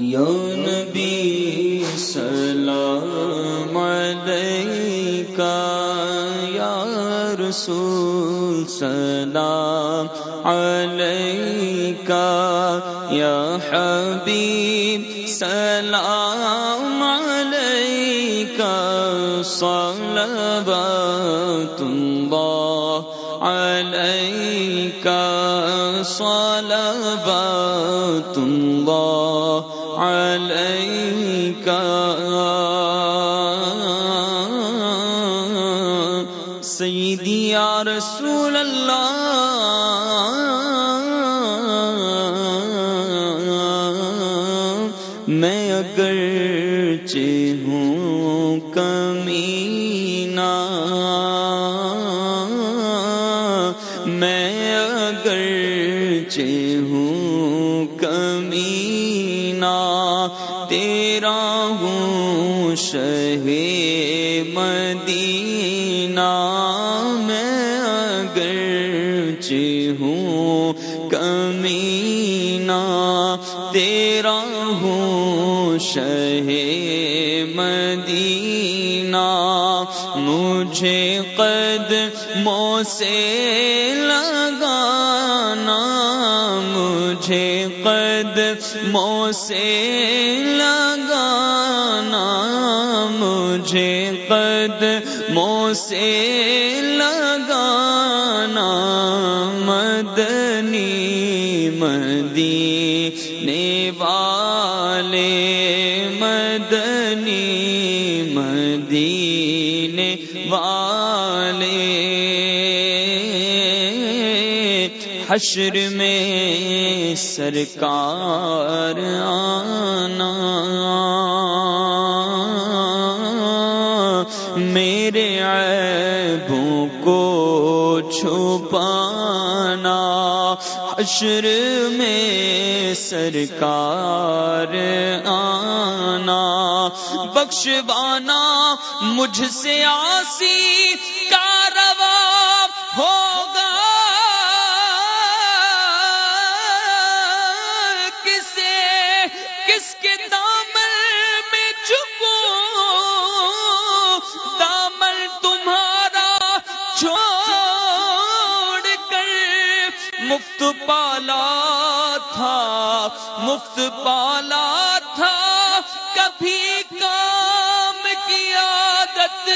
یا نبی سلام علیکہ، یا رسول سلام علیکہ، یا حبیب سلام علیکہ، صلوات اللہ علیکہ، صلوات اللہ علیکہ سیدی یا رسول اللہ میں اگر ہوں کمینا میں اگر ہوں کمینا تیرا ہوں شہ مدینہ میں اگرچہ ہوں کمینا تیرا ہوں شہ مدینہ مجھے قد مو سے لگانا مجھے قد مو سے لگانا مجھے قد مو سے لگانا مدنی مدینے والے، مدنی مدینے حشر میں سرکار آنا۔ میرے عیبوں کو چھپانا۔ حشر میں سرکار آنا۔ بخشوانا مجھ سے آسی۔ کاروا ہوگا کسے چھوڑ کر مفت پالا تھا مفت پالا تھا کبھی کام کی عادت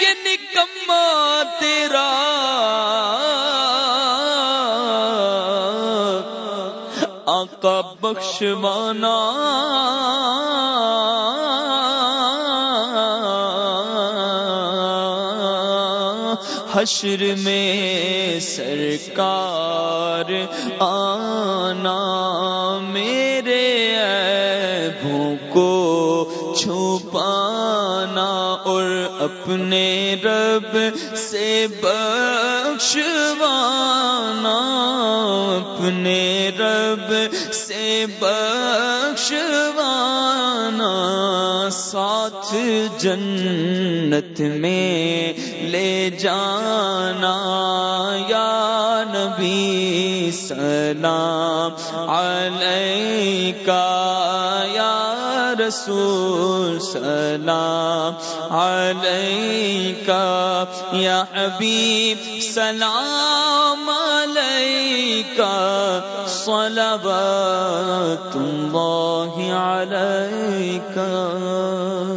یہ نکما تیرا آقا بخشوانا حشر میں سرکار آنا میرے عیبوں کو چھپانا اور اپنے رب سے بخشوانا، اپنے رب سے بخشوانا، ساتھ جنت میں لے جانا، یا نبی سلام علیکہ، یا رسول سلام علیکہ یا حبیب سلام علیکہ صلوات اللہ علیکہ۔